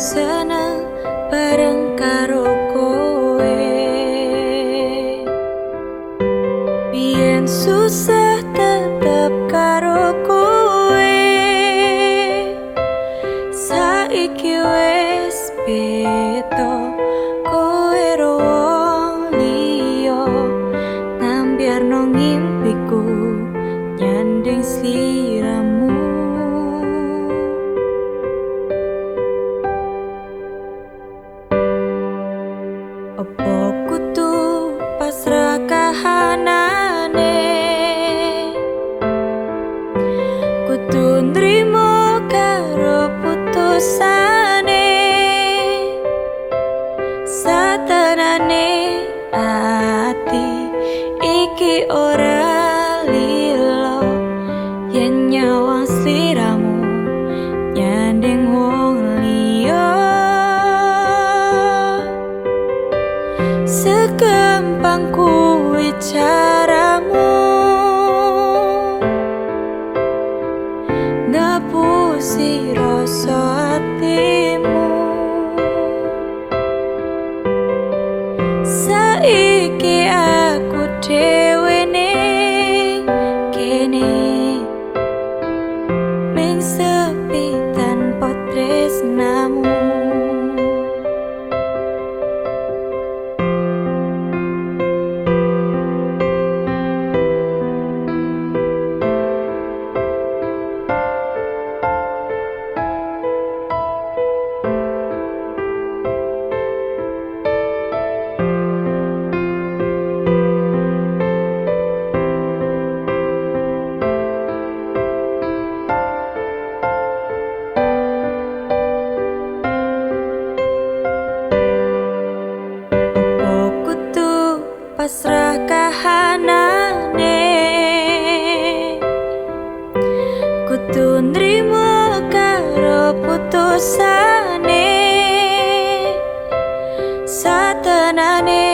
seneng bareng karo kowe. Biyen susah tetep karo kowe. Saiki wes beto Opo kutu pasrah kahanane? Kutu nrimo karo putusane. Satenane ati iki ora lilo Yen nyawang Segampang kuwi caramu. Ngapusi rasa hatimu. Saiki pasrah kahanane Kutu nrimo karo putusane. Satenane